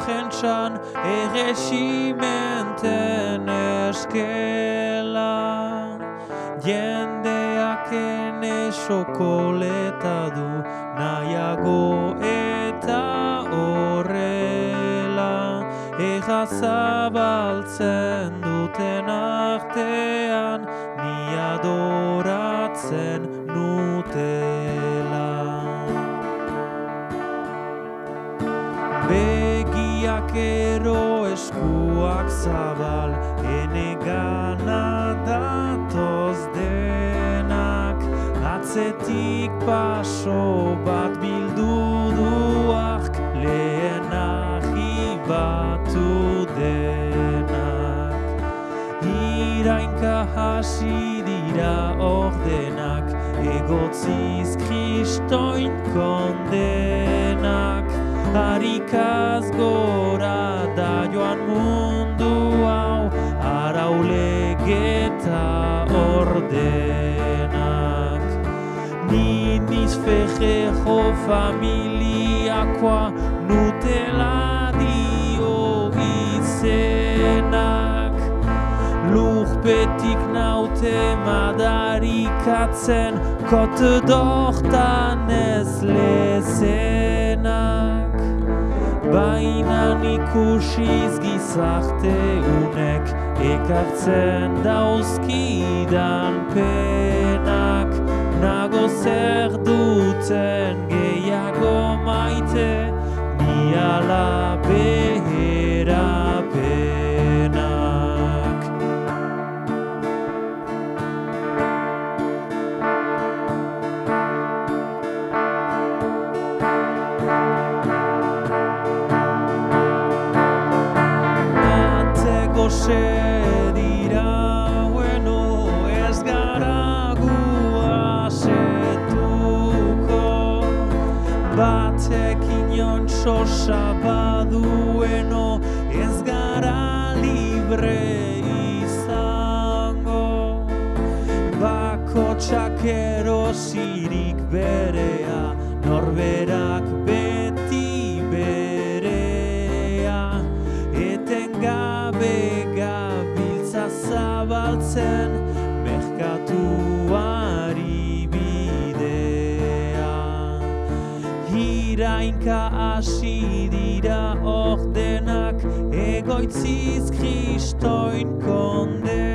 prentsan erresimenten eskela jendeak ene sokoleta du nahiago eta horrela. Ega zabaltzen duten artean ni adoratzen Begiak ero eskuak zabal ene gana datoz denak. Atzetik paso bat bildu duak lehen ahibatu denak. Irainka hasi dira ordenak egotziz kristoin kondenak harikaz gora da joan mundu hau araulegeta ordenak. Niniz fejejo familiakoa nutela dio izenak. Lurpetik naute madarikatzen kot dortan ez lezenak Baina ikusiz gizarte unek ekartzen dauzkidan penak. Nago zer duten gehiago maite ni ala Dira, bueno, ez gara gu asetuko Batek inon sosa badueno, ez gara libre txakero zirik Irainka hasi dira ordenak, egoitziz kristoin kondenak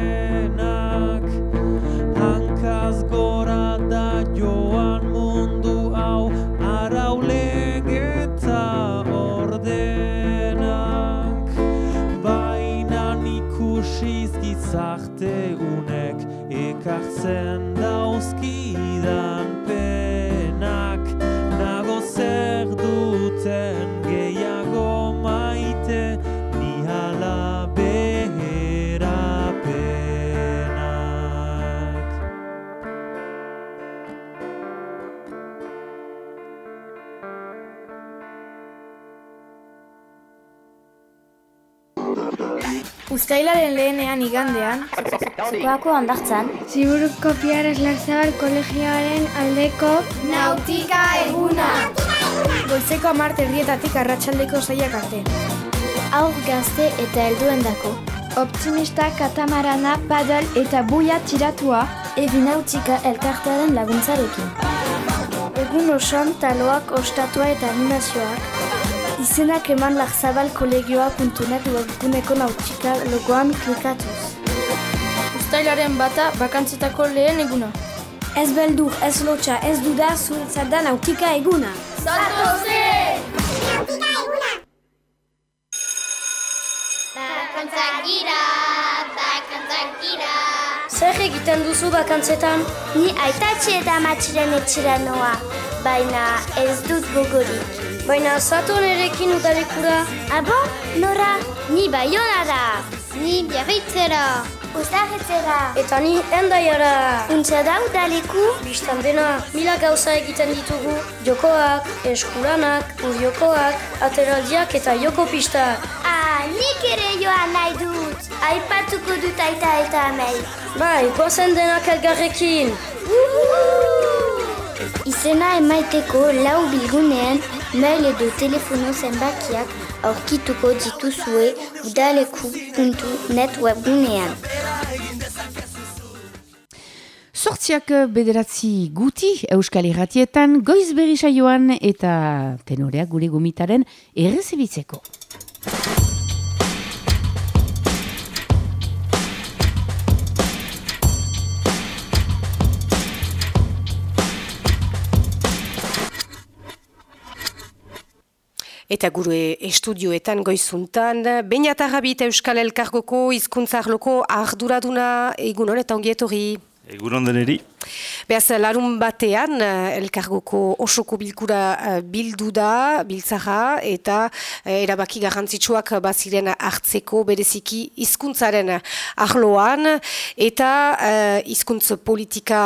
Uztailaren lehenean igandean, Zokoako ondartzan, Ziburuko Piares Larzabal kolegioaren aldeko Nautika eguna! Goizeko amarte erdietatik arratsaldeko zaiak arte. aur gazte eta helduendako, optimista katamarana padel eta buia tiratua eginautika elkartearen laguntzarekin. egun osoan taloak ostatua eta animazioak izenak eman larzabal kolegioa.net webguneko nautika logoan klikatuz. Uztailaren bata bakantzetako lehen eguna. Ez beldur, ez lotxa, ez duda zuretzat da nautika eguna. Bakantzak dira, bakantzak dira. Zer egiten duzu bakantzetan? Ni aitatxe eta amatxiren etxera noa, baina ez dut gogorik. Baina zatu nerekin udalekura. Abo, nora? Ni baionara! Ni biarritzera. Uztarretzera. Eta ni endaiara! Untza da udaleku? Bistan dena, mila gauza egiten ditugu. Jokoak, eskuranak, udiokoak, ateraldiak eta joko pistak. Ah, nik ere joan nahi dut. Aipatuko dut aita eta amei. Bai, gozen denak elgarrekin! Izena emaiteko lau bilgunean mail edo telefono zenbakiak aurkituko dituzue udaleku.net webgunean. Sortziak bederatzi guti Euskal Irratietan goiz berri saioan eta tenoreak gure gomitaren errezibitzeko. Eta gure estudioetan goizuntan, Beñatarrabit Euskal Elkargoko izkuntzarloko arduraduna egun honetan ongietori. Egun eri. Beaz, larun batean, elkargoko osoko bilkura eh, bildu da, biltzara, eta eh, erabaki garrantzitsuak baziren hartzeko bereziki hizkuntzaren ahloan, eta uh, hizkuntz politika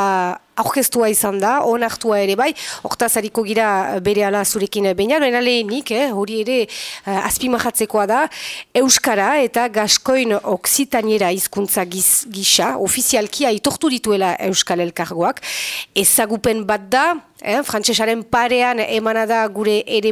aurkeztua izan da, onartua ere bai, hortaz hariko gira bere ala zurekin baina, baina lehenik, eh, hori ere uh, azpimahatzekoa da, Euskara eta Gaskoin Oksitaniera hizkuntza gisa, ofizialki aitortu dituela Euskal Elkargoak, ezagupen bat da, eh, frantsesaren parean emanada gure ere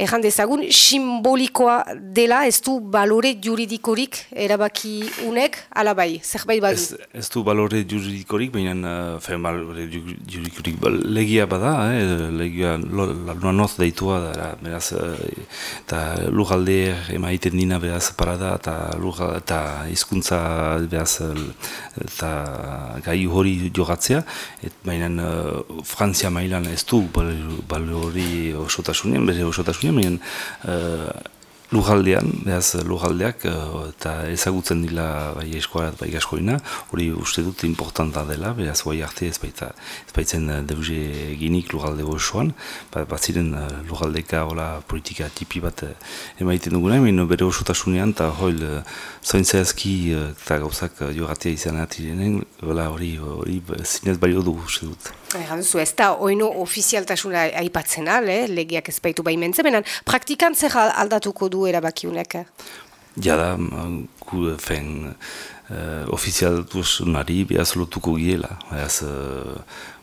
Ejan dezagun, simbolikoa dela ez du balore juridikorik erabaki unek, alabai, zerbait badu? Ez, ez du balore juridikorik, baina uh, balore juridikorik ba, legia bada, eh, legia luna noz deitua da, beraz, eh, eta lujalde emaiten dina beraz parada, eta eta izkuntza beraz, eta gai hori jogatzea, et, baina uh, Frantzia mailan ez du balore osotasunean, bere osotasunean, baina uh, lujaldean, behaz lujaldeak uh, eta ezagutzen dila bai eskoarat bai gaskoina, hori uste dut importanta dela, behaz guai arte ez baita ez baitzen deuze eginik lujalde osoan, ba, bat ziren uh, lujaldeka hola politika tipi bat uh, emaiten duguna, baina bere osotasunean eta hoil uh, zointzeazki eta uh, gauzak uh, izan atirenen, hori zinez balio dugu uste dut. Hanzu, ez da, oino ofizialtasuna aipatzen al, eh? legiak ez baitu baimentze, benen praktikan zer aldatuko du erabakiunek? Ja da, gu, fen, uh, ofizialtasunari behaz lotuko giela, behaz, uh,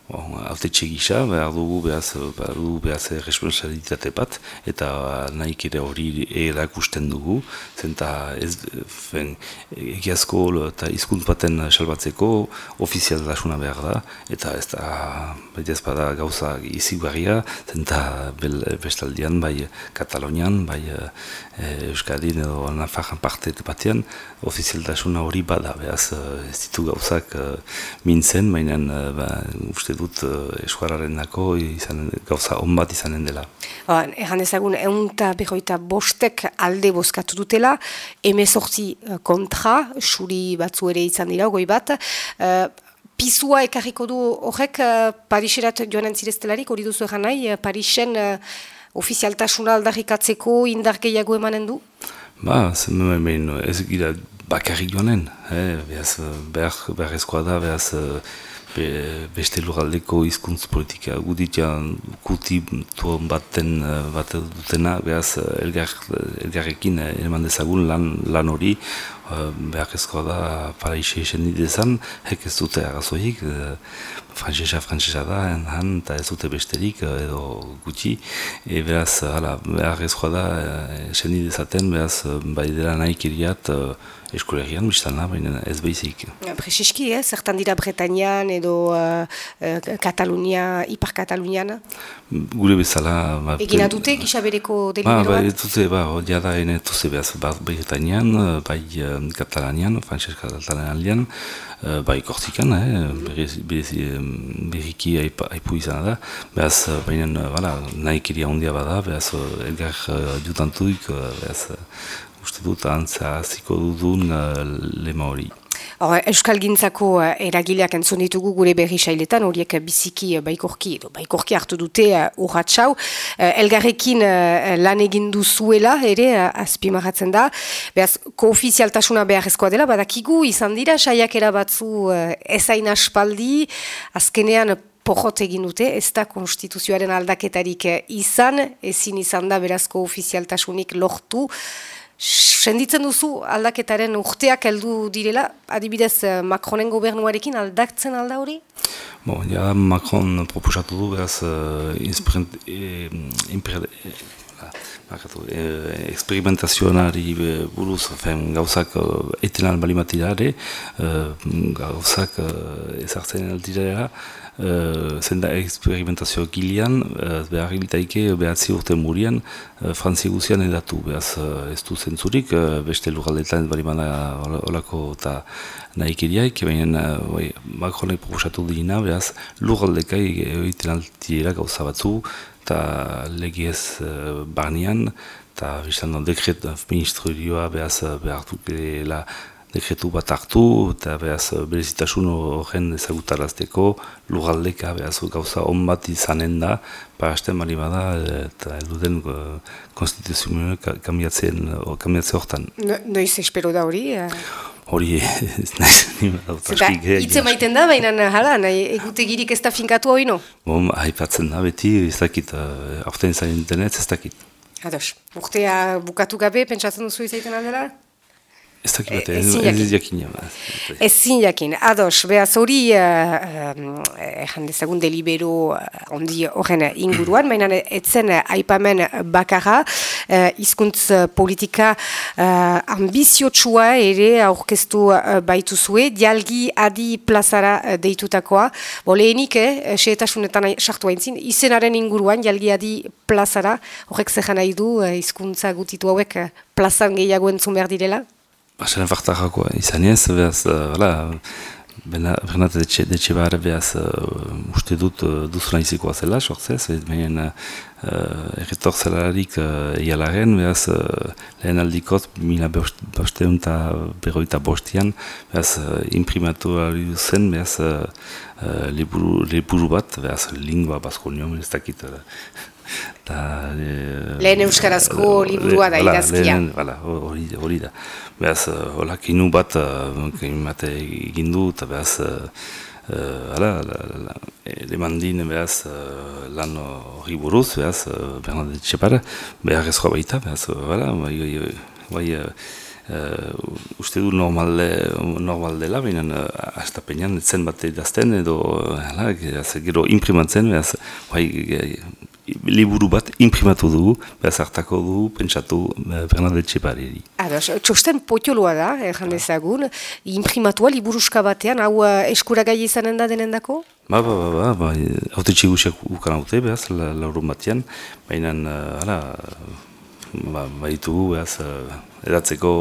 Bon, Alte txegisa, behar dugu behaz, behar dugu behaz responsabilitate bat, eta nahik ere hori erakusten dugu, zenta ez, fen, egiazko eta izkunt baten salbatzeko ofizial dasuna behar da, eta ez da, baita ez bada gauza izigarria, zenta bel, bestaldian, bai Katalonian, bai e, Euskadin edo Nafarran parte batean, ofizial dasuna hori bada, behaz ez ditu gauzak mintzen, baina ba, uste dut uh, eskuararen dako izan, gauza on bat izanen dela. Ba, Egan ezagun, egun eta bostek alde bozkatu dutela, emezortzi uh, kontra, suri batzu ere izan dira, goi bat, uh, Pizua ekarriko du horrek Pariserat joanen zireztelarik, hori duzu egan nahi, Parisen ofizialtasuna aldarrikatzeko indar gehiago emanen du? Ba, ez gira bakarrik joanen, eh? behaz, behar, behar da, behaz, be, beste lugaldeko hizkuntz politika. Guditian kuti baten bat dutena behaz elgar, elgarrekin eman dezagun lan, lan hori. Behar ezkoa da paraise esen didezan hek ez dute agazoik frantzesa frantzesa da han eta ez dute besterik edo guti e, behaz behar ezkoa da esen didezaten behaz bai dela nahi kiriat eskulegian, biztana, baina ez behizik. Prezeski, eh? zertan dira Bretañan edo uh, Katalunia, Ipar Katalunian? Gure bezala... Ba, Egin adute, gisa bereko delibero ba, bat? Ba, dute, ba, ja da, ene tuze behaz, ba, Bretañan, bai Katalanian, Frances Katalanian, uh, bai Kortikan, eh, berriki aipu izan da, behaz, baina, bala, nahi kiria ondia bada, behaz, elgar uh, jutantuik, behaz, uste dut antza ziko dudun lema hori. Euskal Gintzako uh, eragileak entzun ditugu gure berri sailetan, horiek biziki uh, baikorki, edo baikorki hartu dute urratxau. Elgarrekin lan egin duzuela, ere, azpimaratzen da. Beaz, koofizialtasuna beharrezkoa dela, badakigu izan dira saiakera batzu ezain aspaldi, azkenean porrot egin dute, ez da konstituzioaren aldaketarik izan, ezin izan da berazko ofizialtasunik lortu. Senditzen duzu aldaketaren urteak heldu direla, adibidez Macronen gobernuarekin aldatzen alda hori? Bon, ja, Macron proposatu du, beraz, uh, Bakatu, e, experimentazioanari buruz, fen, gauzak etenan bali matirare, e, gauzak e, ezartzen aldirera, e, zen da experimentazio gilean, e, behar egitaike behatzi urte murian, e, frantzi guzian edatu, behaz ez du zentzurik, e, beste lugaldetan bali mana olako eta nahi kiriaik, baina bai, Macronek proposatu dina, behaz lugaldekai egiten altira gauza batzu, eta legiez uh, barnean, eta biztan dekret ministrioa behaz behartu la dekretu bat hartu, eta behaz berezitasun horren ezagutarazteko lugaldeka behaz gauza on bat izanen da, parasten mali bada, eta eluden uh, konstituzioa kamiatzen hortan. No, noiz espero da hori? Uh hori ez nahi. Itze maiten da, baina hala, nahi egutegirik ez da finkatu hori no? Bom, haipatzen da beti, ez dakit, aurten zain internet ez dakit. Ados, urtea bukatu gabe, pentsatzen duzu izaiten aldera? Ez dakit bat, ez ez jakin. Ez zin jakin, ados, behaz hori, ezan uh, dezagun delibero uh, ondi horren inguruan, baina etzen aipamen bakarra, uh, izkuntz politika uh, ambiziotsua ere aurkeztu uh, baitu zue, dialgi adi plazara deitutakoa, bo lehenik, eh, seetasunetan sartu haintzin, izenaren inguruan, dialgi adi plazara, horrek zehan nahi du, uh, izkuntza gutitu hauek plazan gehiago entzun behar direla? Basen fartarako izan ez, behaz, uh, Bernat detxe behar behaz uh, uste dut uh, duzuna izikoa zela, sortzez, baina uh, erretor zelarik uh, egalaren, behaz uh, lehen aldikot, mila bosteun eta berroita bostian, behaz uh, imprimatu zen, behaz uh, uh, liburu, bat, behaz lingua baskonion, ez dakit, uh, Ta, e, lehen euskarazko liburua da idazkia. Hori hori da. Beaz, hola, kinu bat, mate egin du, eta beaz, hala, demandin beaz, lan hori buruz, beaz, Bernadette Txepar, behar ezkoa baita, beaz, hala, bai, bai, Uh, uste du normal, normal dela, baina uh, astapenean zen bat edazten edo uh, gero imprimatzen, behaz, bai, liburu bat imprimatu dugu, behaz hartako dugu, pentsatu eh, Bernadette Txepareri. Ados, txosten potioloa da, erran dezagun, imprimatua liburuska batean, hau uh, eskuragai izanen da denendako? Ba, ba, ba, ba, ba, haute txigusiak ukan haute, behaz, la, laurun batean, baina, uh, ala, ba, baitugu, behaz, edatzeko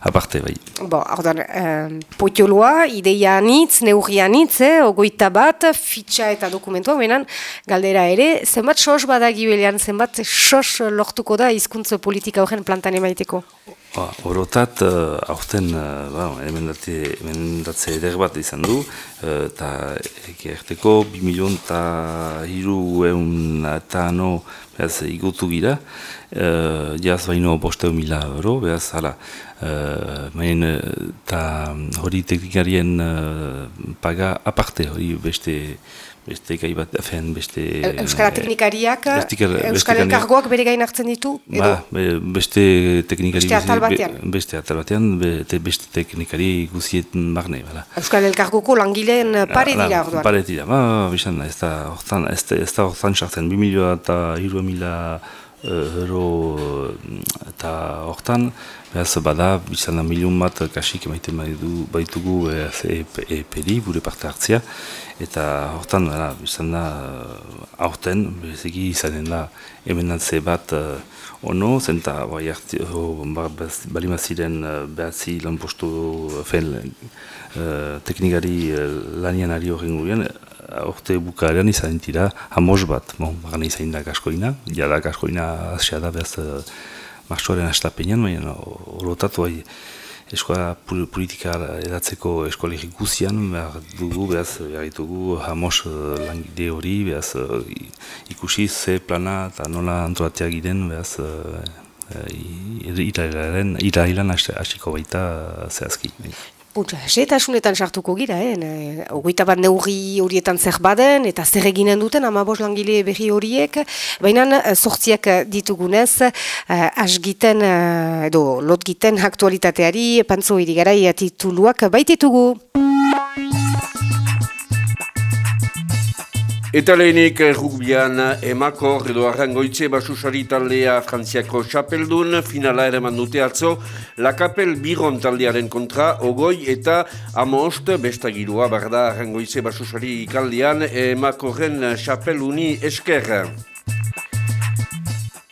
aparte bai. Bo, ordan, eh, potioloa, ideia anitz, neurri anitz, eh, ogoita bat, fitxa eta dokumentua, benan, galdera ere, zenbat sos badagi belean, zenbat sos lortuko da hizkuntza politika horren plantan emaiteko? Ba, orotat, uh, aurten, uh, ba, emendatze eder bat izan du, eta uh, ekerteko, bi milion eta hiru eun eta no, behaz, igutu gira, uh, jaz baino bosteu mila euro, behaz, hala, uh, main, eta hori teknikarien uh, paga aparte, hori beste, beste gai bat, afen, beste... Euskara teknikariak, Euskara elkargoak bere gain hartzen ditu? Ba, beste teknikari... Beste atal batean? Beste atal batean, beste teknikari guzieten barne, bala. Euskara elkargoko langileen pare dira, orduan? Pare dira, ba, bizan, ez da hortan, ez da hortan sartzen, bi milioa eta hiru mila euro eta hortan, behaz bada, bizan da milion bat kasik emaiten baitugu eperi, gure parte hartzia, eta hortan, bizan da, aurten, bezeki izanen da, emenatze bat ono, zenta, bai, ba, bali maziren behatzi lan postu, teknikari lanian ari horren orte bukarean izan dira hamos bat, bon, bagan izan da kaskoina, jada kaskoina asia da behaz uh, marxoaren astapenean, baina horotatu bai eskola politika edatzeko eskolegik guzian, behar dugu, behaz, behar ditugu hamos uh, langide hori, behaz uh, ikusi ze plana eta nola antolatea giren, behaz uh, irailan hasiko baita zehazki. Puntza, setasunetan sartuko gira, eh? ogoita bat neurri horietan zer baden, eta zer eginen duten amabos langile berri horiek, baina sortziak ditugunez, uh, asgiten, uh, edo lotgiten aktualitateari, pantzo irigarai tituluak baititugu. Eta lehenik rugbian emakor edo arrangoitze basusari taldea frantziako xapeldun finala ere mandute atzo La Capel Biron taldearen kontra ogoi eta amost bestagirua barda arrangoitze basusari ikaldean emakorren xapeluni esker.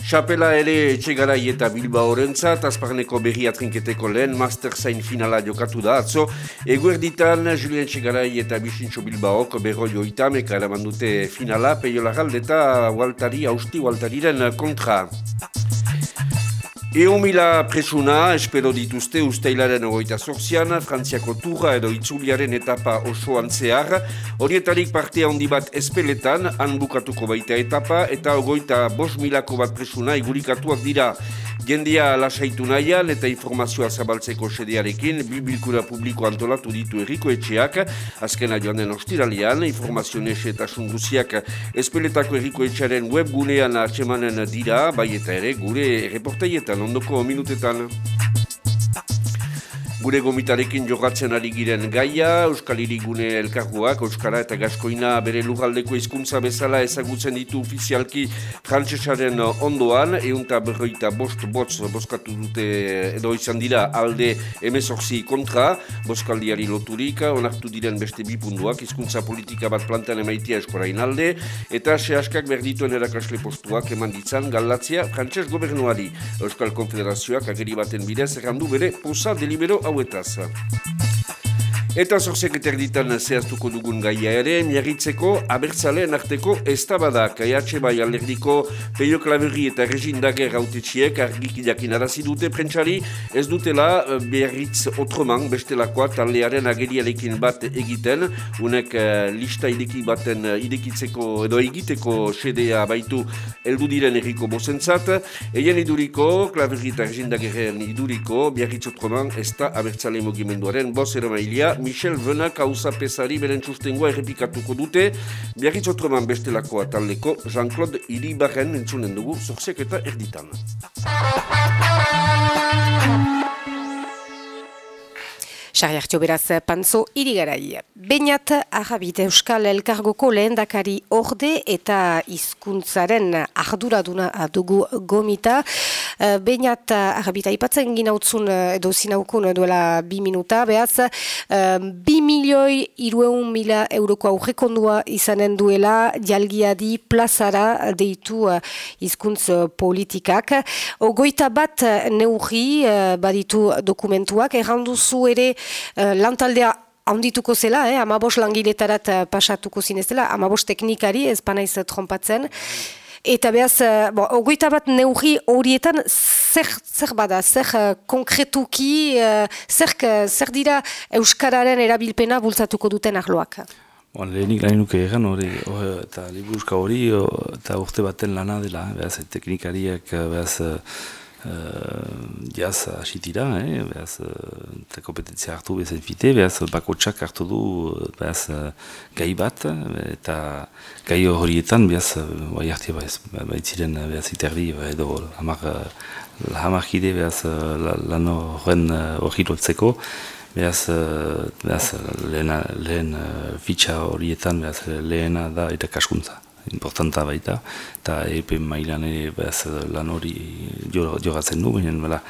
Chapela ere etxegarai eta bilba horrentzat, azparneko berri atrinketeko lehen master zain finala jokatu da atzo. Eguerditan, Julien Etxegarai eta Bixintxo Bilbaok berroi oitameka eraman dute finala, peio lagalde eta Waltari, Austi Waltariren kontra. Eo mila presuna, espero dituzte usteilaren ogoita zorzian, frantziako turra edo itzuliaren etapa osoan zehar, horietarik partea bat espeletan, han bukatuko baita etapa, eta ogoita bos milako bat presuna igurikatuak dira. Jendia lasaitu nahian eta informazioa zabaltzeko sedearekin, bilbilkura publiko antolatu ditu erriko etxeak, azkena joan den ostiralian, informazio nese eta sunguziak espeletako erriko etxearen webgunean atxemanen dira, bai eta ere gure reportaietan ondoko minutetan. Gure gomitarekin jogatzen ari giren gaia, Euskal Irigune elkarguak, Euskara eta Gaskoina bere lugaldeko hizkuntza bezala ezagutzen ditu ofizialki frantsesaren ondoan, eunta berroita bost botz boskatu dute edo izan dira alde emezorzi kontra, boskaldiari loturik, onartu diren beste bipunduak, hizkuntza politika bat plantan emaitia eskorain alde, eta sehaskak berdituen erakasle postuak eman ditzan galatzia frantses gobernuari. Euskal Konfederazioak ageri baten bidez errandu bere posa delibero hau with us. Eta zorzek eterditan zehaztuko dugun gaia ere, miarritzeko abertzaleen arteko ez tabadak. Aiatxe bai alerdiko peio klaverri eta regindager autetxiek argik jakin arazi dute prentsari, ez dutela eh, beharritz otroman bestelakoa taldearen ageriarekin bat egiten, unek uh, lista ideki baten uh, idekitzeko edo egiteko sedea baitu eldu diren erriko bozentzat, eien iduriko, klaverri eta regindagerren iduriko, beharritz otroman ez da abertzale mogimenduaren bos eromailia, Michel Venak hauza pesari beren txustengoa errepikatuko dute, biarritz otroman bestelakoa taldeko Jean-Claude Iribarren entzunen dugu, zorziak eta erditan. Sarri hartio beraz, pantzo irigarai. Beinat, ahabit Euskal Elkargoko lehendakari orde eta hizkuntzaren arduraduna dugu gomita. Eh, Beinat, ahabit, aipatzen ginautzun edo zinaukun duela bi minuta, behaz, eh, bi milioi irueun mila euroko aurrekondua izanen duela jalgiadi plazara deitu eh, hizkuntz politikak. Ogoita bat neurri baditu dokumentuak, erranduzu ere lantaldea handituko zela, eh, amabos langiletarat uh, pasatuko zinezela, amabos teknikari ez panaiz trompatzen. Eta behaz, bo, ogoita bat neurri horietan zer, zer bada, zer konkretuki, zer, zer dira Euskararen erabilpena bultzatuko duten arloak? Bon, lehenik nahi nuke egan hori, eta liburuzka hori, eta urte baten lana dela, behaz, teknikariak, behaz, uh, jaz asitira, eh? behaz, uh, kompetentzia hartu bezen fite, behaz, bakotsak hartu du behaz, uh, gai bat, eta gai horietan, behaz, bai hartia behaz, baitziren behaz iterri, edo hamar, hamar jide behaz, lan horren hori lotzeko, behaz, behaz lehen, lehen fitxa horietan, behaz, lehena da eta kaskuntza importanta baita, eta epe mailan ere behaz lan hori jogatzen du, baina bela,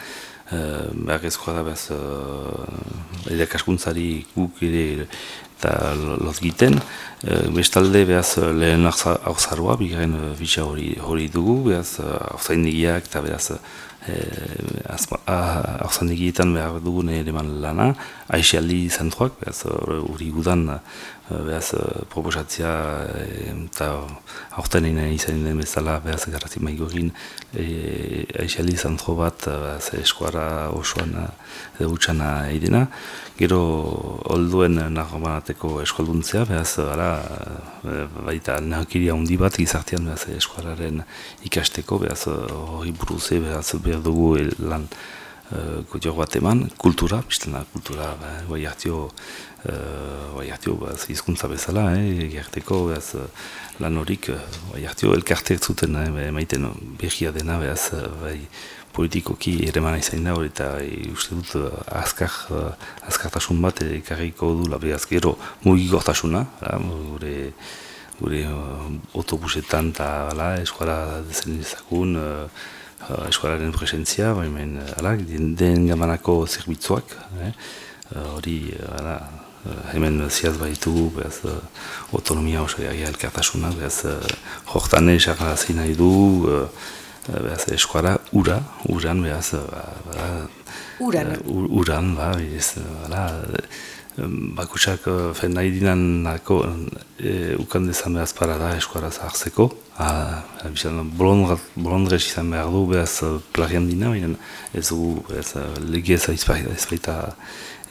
uh, behar ezkoa da behaz uh, edekaskuntzari guk ere eta lot giten. Uh, bestalde behaz lehen auzarua, bigaren bitxa hori, hori dugu, behaz auzaindigiak eta behaz auzandegietan behar dugun ere lana, aixialdi zentroak, behaz hori gudan Eh, behaz, eh, proposatzia eta aurten egin izan den bezala behaz garrazi maigo egin aixali zantro bat behaz eskuara osoan edo utxana egina. Gero olduen nago banateko eskualduntzea behaz ara, baita nahakiria handi bat gizartean behaz eskuararen ikasteko behaz hori buruze behaz behar dugu lan uh, bat eman, kultura, biztena kultura, bai hartio, bai hartio, izkuntza bezala, eh, gerteko, behaz, lan horik, bai hartio, elkartek zuten, eh, maiten behia dena, behaz, bai, politikoki ere mana izain da, eta e, uste dut azkar, azkartasun bat ekarriko du, behaz, gero mugigortasuna, gure, gure uh, autobusetan eta eskuara zen ezakun, uh, uh, eskuararen presentzia, baina uh, den, den gamanako zerbitzuak, eh? uh, hori uh, hemen ziaz baitu, behaz, uh, autonomia oso egia elkartasuna, behaz, uh, jortane esagarazi nahi du, uh, behaz, eskuara ura, uran, behaz, uh, uran, uh, uran, ba, behaz, uh, Bakutsak, fen nahi dinan nako, e, ukan dezan behaz para da hartzeko. Bolondrez izan behar du behaz plagian dina, baina ez du lege ez baita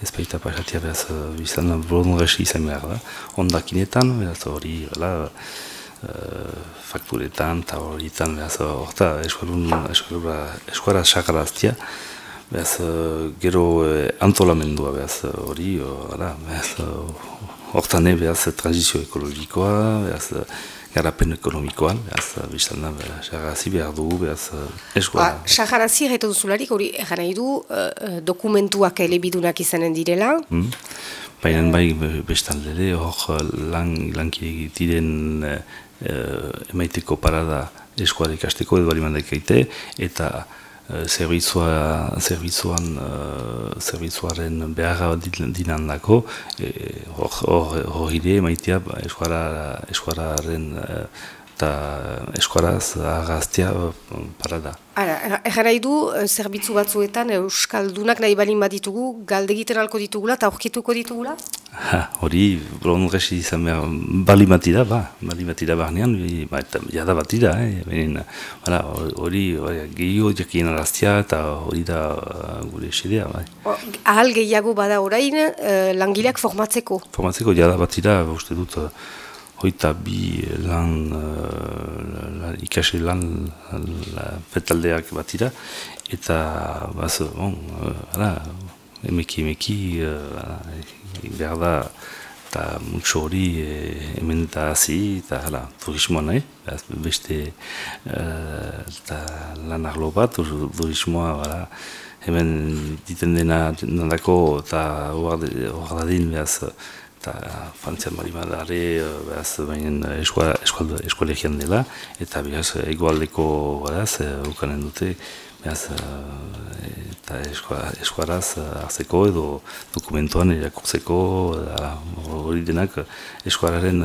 ez baita pasatia behaz bizan bolondrez izan behar da. Ondakinetan, behaz hori, bela, fakturetan eta horietan behaz horta eskuara sakaraztia. Beaz, uh, gero uh, antolamendua behaz hori, uh, behaz, hortane uh, behaz transizio ekologikoa, behaz, garapen ekonomikoan, behaz, biztan da, behaz, behar dugu, behaz, eskoa. Ba, Saharazi egiten duzularik, hori, egan nahi du, dokumentuak elebidunak izanen direla? Hmm. Baina bai bestaldere, hor lan, lankide diren emaiteko parada eskuarek ikasteko edo bali mandaik eta Eh, zerbitzua, zerbitzuan, uh, zerbitzuaren beharra dinan dako, eh, hor ide maitea eskuararen eta eskuaraz agaztea parada. Ara, egarai du, zerbitzu batzuetan Euskaldunak nahi balin baditugu, galdegiten alko ditugula eta aurkituko ditugula? hori, blondresi izan behar, bali batida, ba, bali batida barnean, ba, eta jada batida, eh, benin, hori, gehiago jakien araztia eta hori da uh, gure esedea, bai. Ahal gehiago bada orain, uh, langileak formatzeko? Formatzeko jada batida, uste dut, uh, hoita bi lan, uh, ikase lan, fetaldeak batida, eta, baz, bon, uh, emeki, emeki, uh, behar da eta mutxo hori hemen eta hazi eta hala, turismoa nahi, beste eta lan arlo bat, turismoa bara, hemen diten dena nandako eta hor dadin behaz eta frantzian bali madare behaz bainen eskualegian dela eta behaz egoaldeko behaz ukanen dute behaz eta eskuaraz hartzeko edo dokumentuan irakurtzeko hori denak eskuararen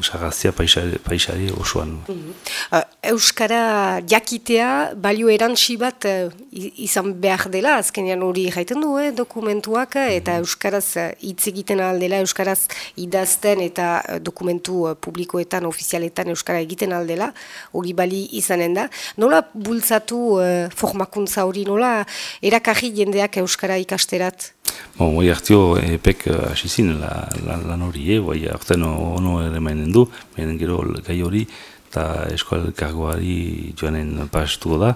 sagaztia paisari osoan. Mhm. Uh, Euskara jakitea balio erantzi bat izan behar dela, azkenean hori jaiten du eh, dokumentuak uh, eta mhm. Euskaraz hitz egiten aldela, Euskaraz idazten eta dokumentu publikoetan, ofizialetan Euskara egiten aldela, hori bali izanen da. Nola bultzatu formakuntza hori, nola erakarri jendeak Euskara ikasterat? Bon, oi hartio epek asizin lan hori, e, oi hartzen ono ere mainen du, mainen gero gai hori, eta eskual kargoari joanen pastu da,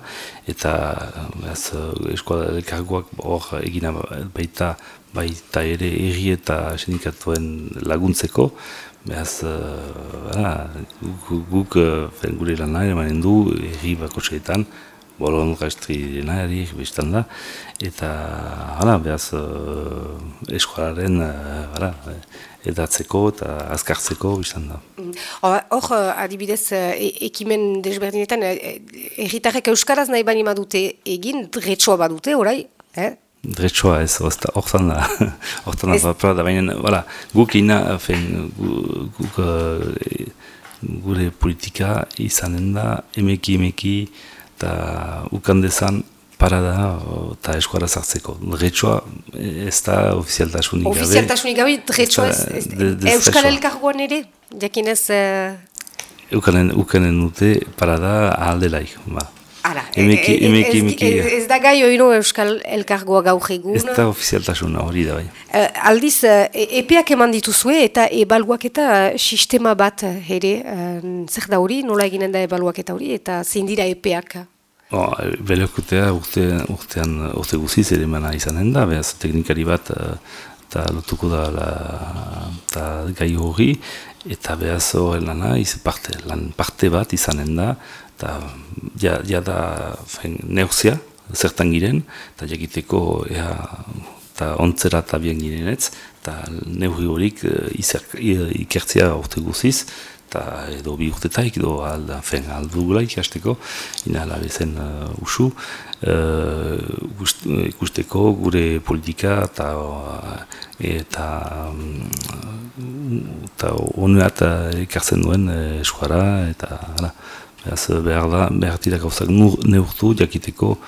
eta eskual kargoak hor egina baita, baita ere erri eta sindikatuen laguntzeko, Beaz, uh, guk, guk gure lan emanen du, erri bako bolon gaztri nahi, biztan da, eta hala, behaz, uh, eskolaren uh, edatzeko eta azkartzeko biztan da. Mm. Hor, adibidez, e ekimen desberdinetan, erritarrek euskaraz nahi bani madute egin, dretsoa badute, orai? Eh? Dretsoa ez, hortan da, hortan da, da, baina, voilà, guk ina, fen, guk, gure politika izanen da, emeki, emeki, eta ukandezan parada eta eskuara zartzeko. Dretsoa ez da ofizialtasunik gabe. Ofizialtasunik gabe, dretsoa ez, Euskal Elkargoan ere, jakinez... Uh... Ukanen dute parada ahaldelaik, ba. Ara, emeki, e, emeki, emeki. Ez, ez da gai oiro Euskal Elkargoa gaur egun. Ez da ofizialtasuna hori da bai. Uh, aldiz, uh, epeak eman dituzue eta ebaluak eta sistema bat ere, uh, zer da hori, nola eginen da ebaluak eta hori, eta zein dira epeak? Bo, Beleokutea urte, urtean urte guziz ere mana izanen da, behaz teknikari bat eta lotuko da la, ta gai hori, eta behaz horren lana, iz, parte, lan parte bat izanen da, eta ja, ja da neuzia, zertan giren, eta jakiteko ea, eta ontzera eta bien girenetz, eta neuri horik ikertzea urte guziz, eta edo bi urtetaik edo alda, fen, aldugula ikasteko, inala bezen uh, usu, uh, ikusteko gure politika eta eta eta onuat ikartzen duen eskuara eta behar da, behar dira gauzak neurtu jakiteko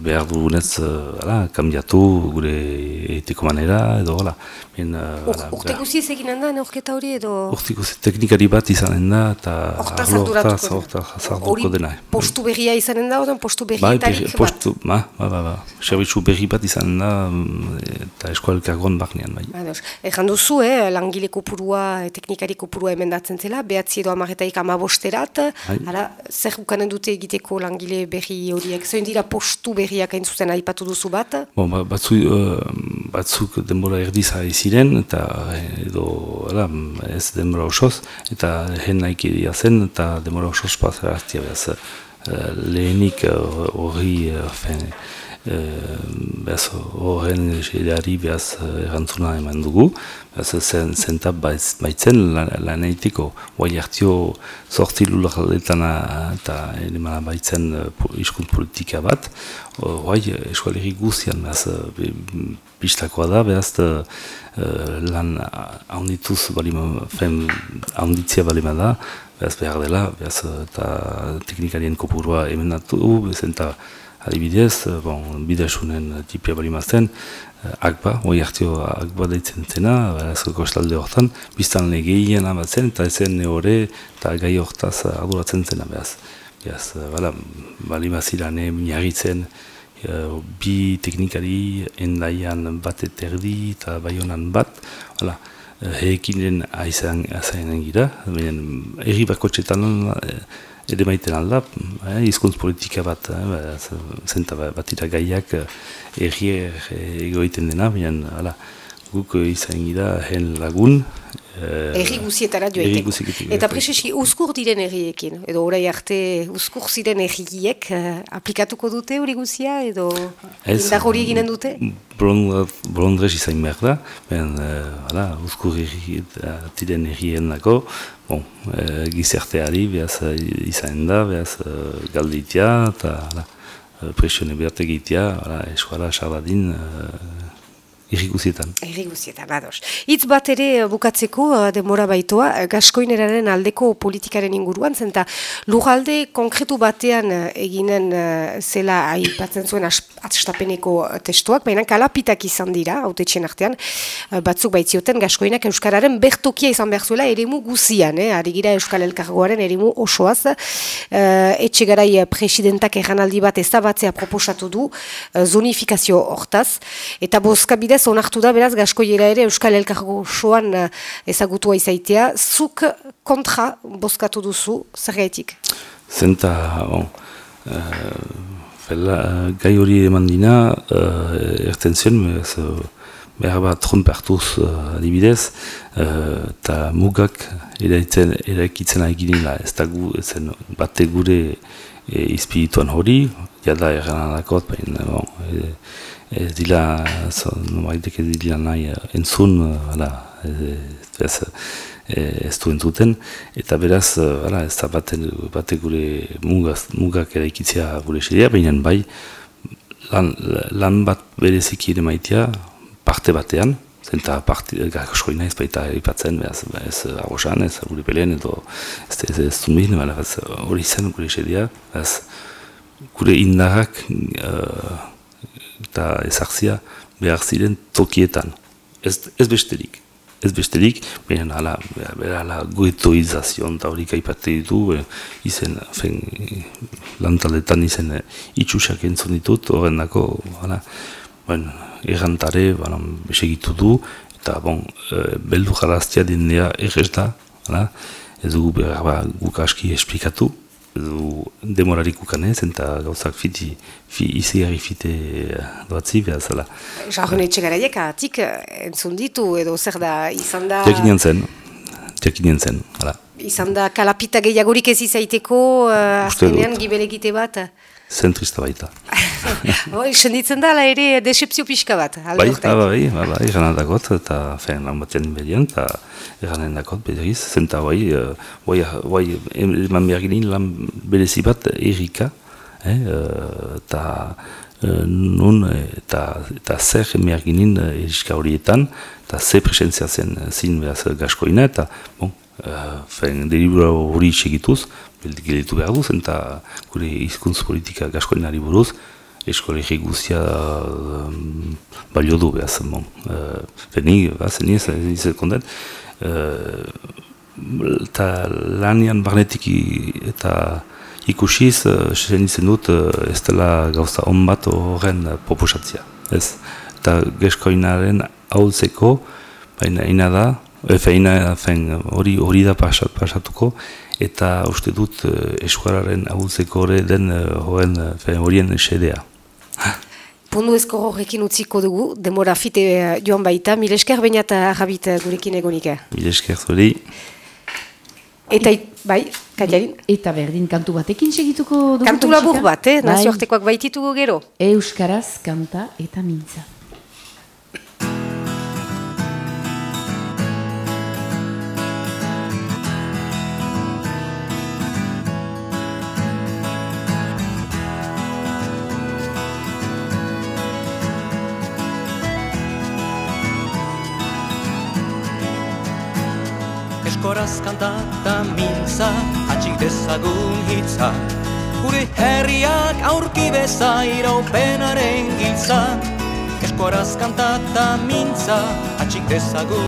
behar dugunez, uh, kambiatu gure etiko manera, edo, hala. Urte guziz egin handa, neurketa hori, edo? Urte guziz, teknikari bat izanen da, eta arlo dena. postu berria izanen da, oden postu berrietarik bai, postu, ba, ba, ba, ba. Servitzu berri bat izanen da, eta eskualkagon baknean, bai. Ejan duzu, eh, langile kopurua, teknikari kopurua emendatzen zela, behatzi edo amaretaik amabosterat, bai. zer ukanen dute egiteko langile berri horiek, zoin dira postu berriak hain zuzen aipatu duzu bat? Bon, ba, batzu, uh, batzuk denbora erdiza ziren eta edo ala, ez denbora osoz, eta hen naik zen, eta denbora osoz pazera hartia behaz. Uh, lehenik hori uh, behaz horren edari behaz erantzuna eman dugu, behaz zen zentab baitzen lan egiteko, guai hartio sorti lulak eta edemana baitzen iskunt politika bat, guai eskualeri guzian behaz pistakoa da, behaz lan handituz balima, fen handitzia balima da, behaz behar dela, behaz eta teknikarien kopurua emendatu, behaz eta adibidez, eh, bon, bidasunen tipia bali mazten, eh, akba, oi hartio akba daitzen zena, erazko kostalde horretan, biztan legeian amatzen, eta ezen neore eta gai horretaz aduratzen zena, behaz. Behaz, eh, bala, bali mazirane, miagitzen, bi teknikari endaian bat eterdi eta baionan bat, hala, heekin den aizan, aizan gira, erri bako txetan, ere maiten alda, eh, izkuntz politika bat, eh, zenta bat gaiak eh, erri egoiten dena, baina guk izan gira hen lagun, Eh, erri guzietara joaitek. Eta presesi, uzkur diren erriekin? Edo orai arte uzkur ziren erriek uh, aplikatuko dute hori guzia? Edo indar hori eginen dute? Bolondrez izan behar da. Ben, uh, uzkur erri diren errien dako. Bon, uh, gizarteari behaz izan da, behaz uh, galditia eta uh, presione behar egitea, eskuala xabadin Irriguzietan. Irriguzietan, ados. Itz bat ere eh, bukatzeko uh, demora baitoa, uh, gaskoineraren aldeko politikaren inguruan, zenta lugalde konkretu batean eginen zela aipatzen zuen atstapeneko testuak, baina kalapitak izan dira, haute artean, batzuk baitzioten gaskoinak Euskararen bertokia izan behar zuela eremu guzian, eh? ari gira Euskal Elkargoaren eremu osoaz, uh, etxe garai presidentak erranaldi bat ezabatzea proposatu du, zonifikazio hortaz, eta bozka bidez onartu da beraz gaskoiera ere Euskal Elkargo soan uh, ezagutua izaitea, zuk kontra bozkatu duzu, zer gaitik? Zenta, bon, uh, gai hori eman dina, uh, erten zion, behar bat trompertuz uh, adibidez, eta uh, mugak eraikitzen ahiginila, ez da gu, ezen bate gure e, izpirituan hori, jada erran alakot, baina, bon, ez dila, ez dila nahi eh, entzun, hala, ez, ez du entzuten, eta beraz, hala, ez da baten, bate gure mugaz, mugak eraikitzea gure xedea, baina bai, lan, lan bat bereziki ere maitea, parte batean, zenta parte, gaskoina ez baita ipatzen, ez, ez agosan, ez gure pelen, edo ez ez ez zumbi, hori zen gure xedea, ez, gure indarrak, uh, eta ezartzia behar ziren tokietan. Ez, ez besterik. Ez besterik, behar ala, behar ala goetoizazion eta horik aipate ditu, eh, izen, fen, lantaletan izen eh, itxusak entzun ditut, horren dako, hala, ben, errantare, balan, segitu du, eta bon, e, beldu jaraztia dindea errez da, hala, ez dugu behar ba, guk esplikatu, du demorarik ukanez, eta gauzak fiti, fi, izi gari fite doatzi behar zela. Jarren etxe garaiek atik entzun ditu edo zer da izan da... Jakinien zen, jakinien zen, hala. Izan da kalapita gehiagorik ez izaiteko uh, azkenean gibelegite bat. Zentrista baita. Hoi, senditzen da, ere, decepzio pixka bat. Bai, bai, bai, bai, bai, eranen dakot, eta fen, lan batean bedian, eta eranen dakot, bederiz, zenta bai, eh, bai, bai, eman behar ginen lan berezi bat errika, eh, eh, eta eh, nun, eh, eta, eta zer behar ginen eriska horietan, eta ze presentzia zen zin behaz gaskoina, eta, bon, fen, delibura hori segituz, gelitu behar duz, eta gure hizkuntz politika gaskoinari buruz, eskolegi guztia um, balio du behaz, bon. Uh, Feni, behaz, niez, niz kondet, eta lanian barnetik i- eta ikusiz, uh, senitzen dut, uh, ez dela gauza on bat horren uh, proposatzia. Ez, eta geskoinaren hautzeko, baina ina da, efe ina, fen, hori, hori da pasat, pasatuko, eta uste dut uh, eskuararen hautzeko hori den uh, horren, uh, fen, horien esedea. Pundu ezko horrekin utziko dugu, demora fite eh, joan baita, mil esker baina eta jabit eh, gurekin egonik. Mil esker zuri. Eta, it- bai, Katiarin, Eta berdin kantu batekin segituko dugu. kantu labur bat, eh? Bai. nazioartekoak baititugu gero. Euskaraz kanta eta mintza. Eskoraz kantata mintza, atxik dezagun hitza. Gure herriak aurki beza iraupenaren giltza. Eskoraz kantata mintza, atxik dezagun